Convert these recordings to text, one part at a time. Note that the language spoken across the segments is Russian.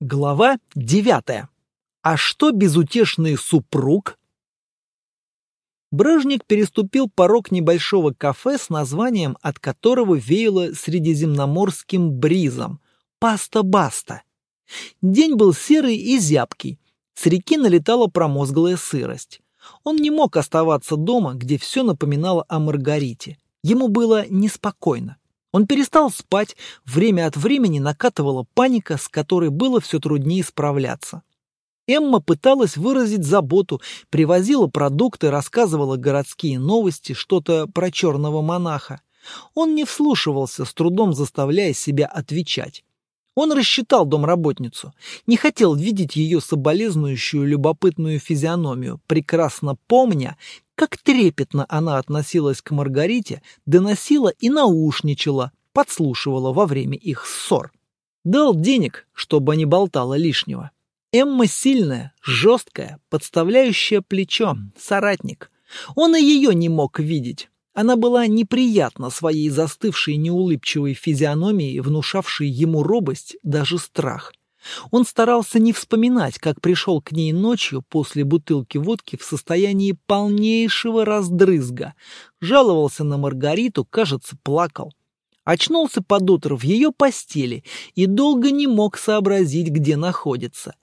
Глава девятая. А что безутешный супруг? Бражник переступил порог небольшого кафе с названием, от которого веяло средиземноморским бризом – «Паста-баста». День был серый и зябкий. С реки налетала промозглая сырость. Он не мог оставаться дома, где все напоминало о Маргарите. Ему было неспокойно. Он перестал спать, время от времени накатывала паника, с которой было все труднее справляться. Эмма пыталась выразить заботу, привозила продукты, рассказывала городские новости, что-то про черного монаха. Он не вслушивался, с трудом заставляя себя отвечать. Он рассчитал домработницу, не хотел видеть ее соболезнующую любопытную физиономию, прекрасно помня, как трепетно она относилась к Маргарите, доносила и наушничала, подслушивала во время их ссор. Дал денег, чтобы не болтала лишнего. Эмма сильная, жесткая, подставляющая плечо, соратник. Он и ее не мог видеть. Она была неприятна своей застывшей неулыбчивой физиономией, внушавшей ему робость, даже страх. Он старался не вспоминать, как пришел к ней ночью после бутылки водки в состоянии полнейшего раздрызга. Жаловался на Маргариту, кажется, плакал. Очнулся под утро в ее постели и долго не мог сообразить, где находится.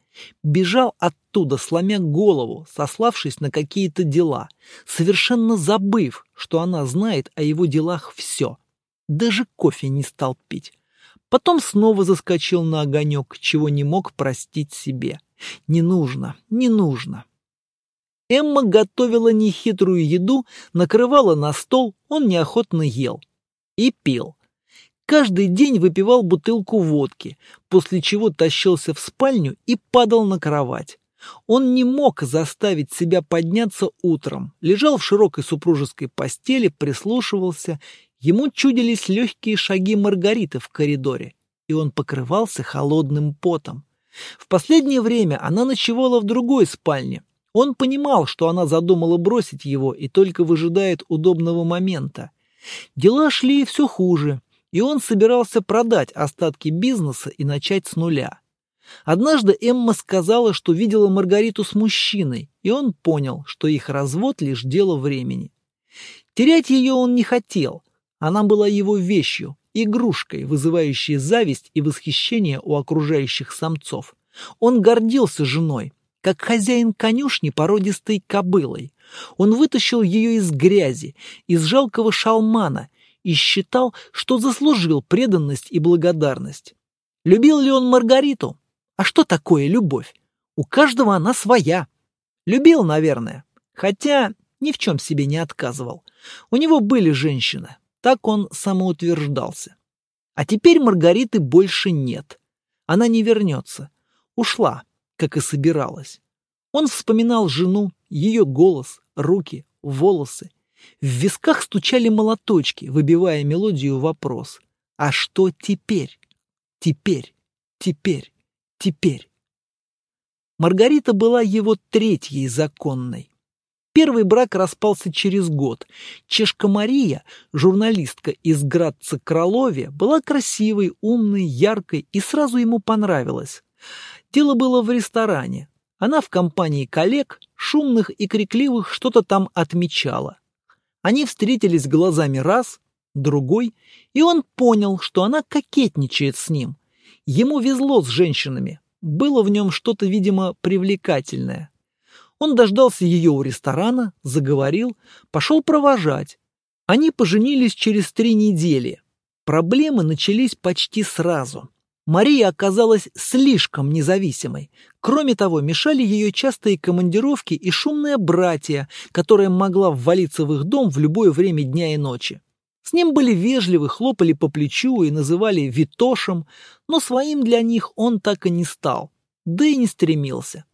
Бежал оттуда, сломя голову, сославшись на какие-то дела, совершенно забыв, что она знает о его делах все. Даже кофе не стал пить. Потом снова заскочил на огонек, чего не мог простить себе. Не нужно, не нужно. Эмма готовила нехитрую еду, накрывала на стол, он неохотно ел. И пил. Каждый день выпивал бутылку водки, после чего тащился в спальню и падал на кровать. Он не мог заставить себя подняться утром, лежал в широкой супружеской постели, прислушивался Ему чудились легкие шаги Маргариты в коридоре, и он покрывался холодным потом. В последнее время она ночевала в другой спальне. Он понимал, что она задумала бросить его и только выжидает удобного момента. Дела шли все хуже, и он собирался продать остатки бизнеса и начать с нуля. Однажды Эмма сказала, что видела Маргариту с мужчиной, и он понял, что их развод лишь дело времени. Терять ее он не хотел, она была его вещью, игрушкой, вызывающей зависть и восхищение у окружающих самцов. Он гордился женой, как хозяин конюшни породистой кобылой. Он вытащил ее из грязи, из жалкого шалмана и считал, что заслужил преданность и благодарность. Любил ли он Маргариту? А что такое любовь? У каждого она своя. Любил, наверное, хотя ни в чем себе не отказывал. У него были женщины, так он самоутверждался. А теперь Маргариты больше нет. Она не вернется. Ушла, как и собиралась. Он вспоминал жену, ее голос, руки, волосы. В висках стучали молоточки, выбивая мелодию вопрос. А что теперь? Теперь, теперь, теперь. Маргарита была его третьей законной. Первый брак распался через год. Чешка Мария, журналистка из Градца Кролове, была красивой, умной, яркой и сразу ему понравилась. Дело было в ресторане. Она в компании коллег, шумных и крикливых, что-то там отмечала. Они встретились глазами раз, другой, и он понял, что она кокетничает с ним. Ему везло с женщинами, было в нем что-то, видимо, привлекательное. Он дождался ее у ресторана, заговорил, пошел провожать. Они поженились через три недели. Проблемы начались почти сразу. Мария оказалась слишком независимой. Кроме того, мешали ее частые командировки и шумное братья, которое могла ввалиться в их дом в любое время дня и ночи. С ним были вежливы, хлопали по плечу и называли Витошем, но своим для них он так и не стал, да и не стремился.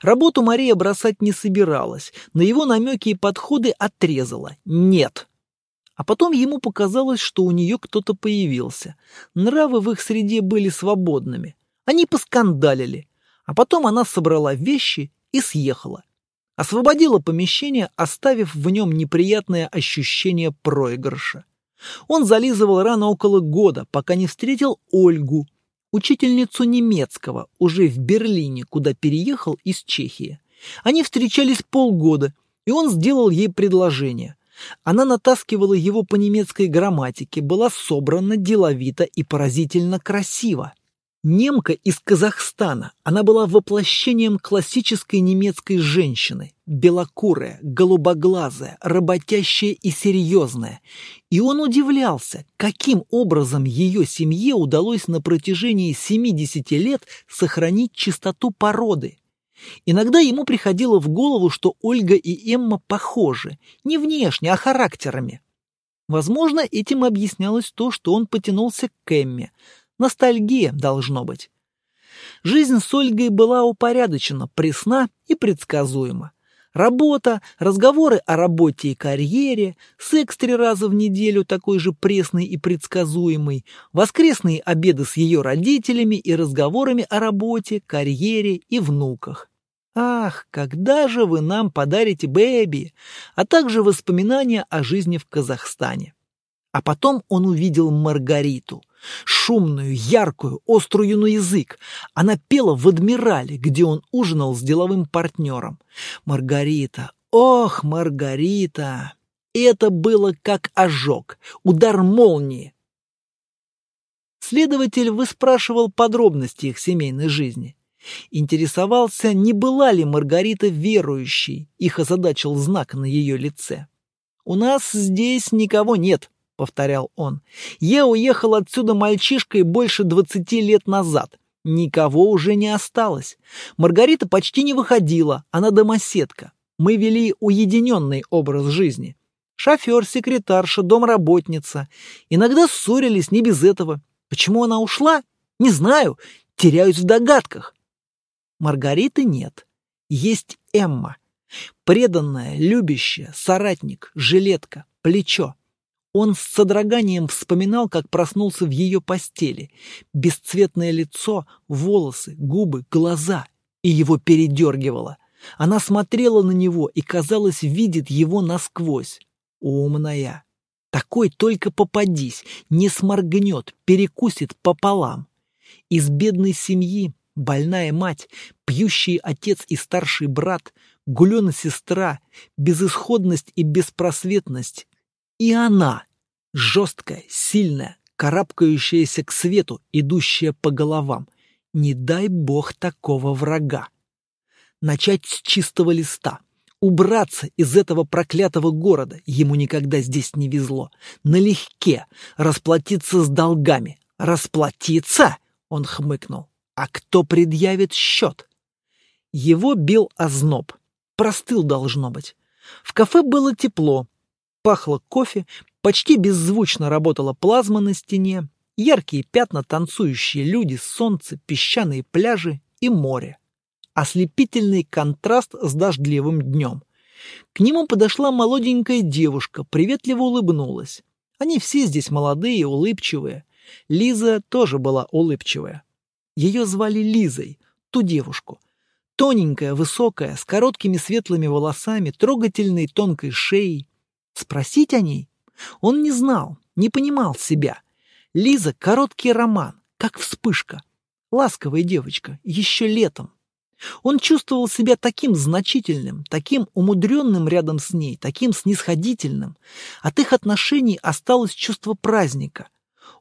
Работу Мария бросать не собиралась, на его намеки и подходы отрезала. Нет. А потом ему показалось, что у нее кто-то появился. Нравы в их среде были свободными. Они поскандалили. А потом она собрала вещи и съехала. Освободила помещение, оставив в нем неприятное ощущение проигрыша. Он зализывал рано около года, пока не встретил Ольгу. Учительницу немецкого, уже в Берлине, куда переехал из Чехии. Они встречались полгода, и он сделал ей предложение. Она натаскивала его по немецкой грамматике, была собрана деловито и поразительно красиво. Немка из Казахстана, она была воплощением классической немецкой женщины, белокурая, голубоглазая, работящая и серьезная. И он удивлялся, каким образом ее семье удалось на протяжении 70 лет сохранить чистоту породы. Иногда ему приходило в голову, что Ольга и Эмма похожи, не внешне, а характерами. Возможно, этим объяснялось то, что он потянулся к Эмме. Ностальгия должно быть. Жизнь с Ольгой была упорядочена, пресна и предсказуема. Работа, разговоры о работе и карьере, секс три раза в неделю такой же пресный и предсказуемый, воскресные обеды с ее родителями и разговорами о работе, карьере и внуках. Ах, когда же вы нам подарите бэби, а также воспоминания о жизни в Казахстане. А потом он увидел Маргариту, шумную, яркую, острую на язык. Она пела в «Адмирале», где он ужинал с деловым партнером. Маргарита, ох, Маргарита! Это было как ожог, удар молнии. Следователь выспрашивал подробности их семейной жизни. Интересовался, не была ли Маргарита верующей, их озадачил знак на ее лице. «У нас здесь никого нет», — повторял он. «Я уехал отсюда мальчишкой больше двадцати лет назад. Никого уже не осталось. Маргарита почти не выходила, она домоседка. Мы вели уединенный образ жизни. Шофер, секретарша, домработница. Иногда ссорились не без этого. Почему она ушла? Не знаю, теряюсь в догадках. Маргариты нет. Есть Эмма. Преданная, любящая, соратник, жилетка, плечо. Он с содроганием вспоминал, как проснулся в ее постели. Бесцветное лицо, волосы, губы, глаза. И его передергивало. Она смотрела на него и, казалось, видит его насквозь. Умная. Такой только попадись, не сморгнет, перекусит пополам. Из бедной семьи больная мать, пьющий отец и старший брат, гулена сестра, безысходность и беспросветность. И она, жесткая, сильная, карабкающаяся к свету, идущая по головам. Не дай бог такого врага. Начать с чистого листа. Убраться из этого проклятого города ему никогда здесь не везло. Налегке расплатиться с долгами. Расплатиться? Он хмыкнул. А кто предъявит счет? Его бил озноб. Простыл, должно быть. В кафе было тепло. Пахло кофе, почти беззвучно работала плазма на стене, яркие пятна, танцующие люди, солнце, песчаные пляжи и море. Ослепительный контраст с дождливым днем. К нему подошла молоденькая девушка, приветливо улыбнулась. Они все здесь молодые, улыбчивые. Лиза тоже была улыбчивая. Ее звали Лизой, ту девушку. Тоненькая, высокая, с короткими светлыми волосами, трогательной тонкой шеей. Спросить о ней? Он не знал, не понимал себя. Лиза — короткий роман, как вспышка. Ласковая девочка, еще летом. Он чувствовал себя таким значительным, таким умудренным рядом с ней, таким снисходительным. От их отношений осталось чувство праздника.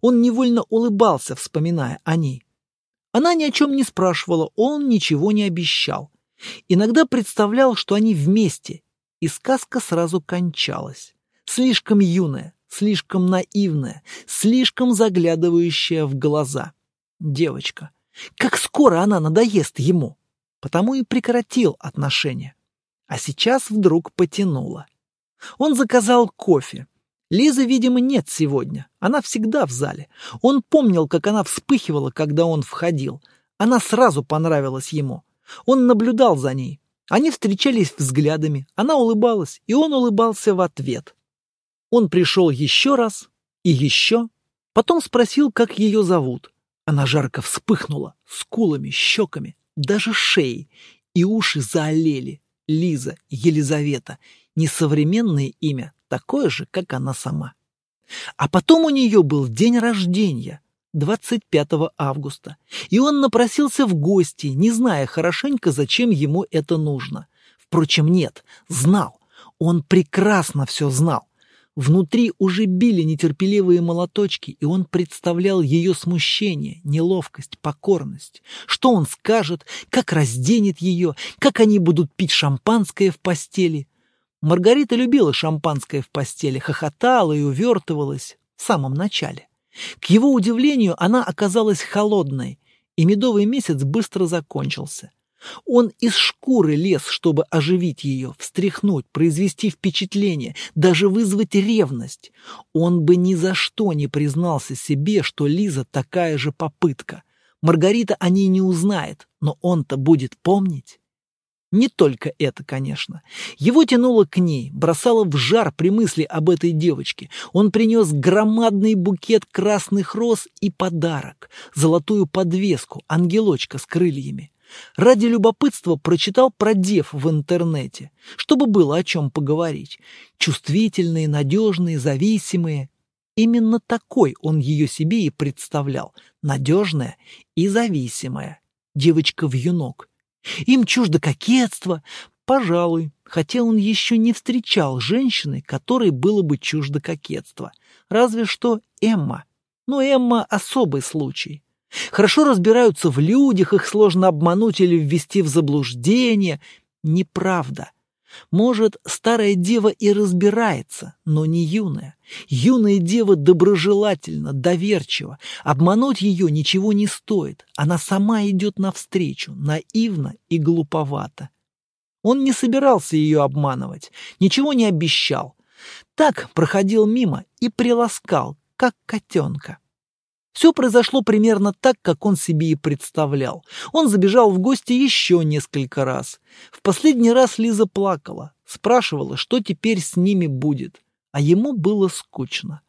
Он невольно улыбался, вспоминая о ней. Она ни о чем не спрашивала, он ничего не обещал. Иногда представлял, что они вместе, и сказка сразу кончалась. Слишком юная, слишком наивная, слишком заглядывающая в глаза. Девочка. Как скоро она надоест ему. Потому и прекратил отношения. А сейчас вдруг потянуло. Он заказал кофе, Лизы, видимо, нет сегодня. Она всегда в зале. Он помнил, как она вспыхивала, когда он входил. Она сразу понравилась ему. Он наблюдал за ней. Они встречались взглядами. Она улыбалась, и он улыбался в ответ. Он пришел еще раз и еще. Потом спросил, как ее зовут. Она жарко вспыхнула, скулами, щеками, даже шеей, и уши заолели. Лиза, Елизавета. Несовременное имя, такое же, как она сама. А потом у нее был день рождения. 25 августа, и он напросился в гости, не зная хорошенько, зачем ему это нужно. Впрочем, нет, знал. Он прекрасно все знал. Внутри уже били нетерпеливые молоточки, и он представлял ее смущение, неловкость, покорность. Что он скажет, как разденет ее, как они будут пить шампанское в постели. Маргарита любила шампанское в постели, хохотала и увертывалась в самом начале. К его удивлению, она оказалась холодной, и медовый месяц быстро закончился. Он из шкуры лез, чтобы оживить ее, встряхнуть, произвести впечатление, даже вызвать ревность. Он бы ни за что не признался себе, что Лиза такая же попытка. Маргарита о ней не узнает, но он-то будет помнить. Не только это, конечно. Его тянуло к ней, бросало в жар при мысли об этой девочке. Он принес громадный букет красных роз и подарок, золотую подвеску, ангелочка с крыльями. Ради любопытства прочитал про дев в интернете, чтобы было о чем поговорить. Чувствительные, надежные, зависимые. Именно такой он ее себе и представлял. Надежная и зависимая. Девочка в юнок. Им чуждо кокетство. Пожалуй, хотя он еще не встречал женщины, которой было бы чуждо кокетство. Разве что Эмма. Но Эмма — особый случай. Хорошо разбираются в людях, их сложно обмануть или ввести в заблуждение. Неправда. Может, старая дева и разбирается, но не юная. Юная дева доброжелательна, доверчива. Обмануть ее ничего не стоит. Она сама идет навстречу, наивно и глуповато. Он не собирался ее обманывать, ничего не обещал. Так проходил мимо и приласкал, как котенка. Все произошло примерно так, как он себе и представлял. Он забежал в гости еще несколько раз. В последний раз Лиза плакала, спрашивала, что теперь с ними будет. А ему было скучно.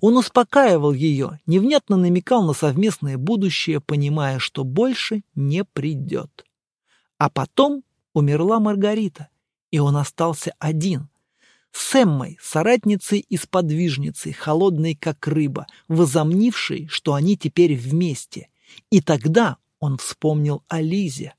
Он успокаивал ее, невнятно намекал на совместное будущее, понимая, что больше не придет. А потом умерла Маргарита, и он остался один, с Эммой, соратницей и сподвижницей, холодной как рыба, возомнившей, что они теперь вместе. И тогда он вспомнил о Лизе.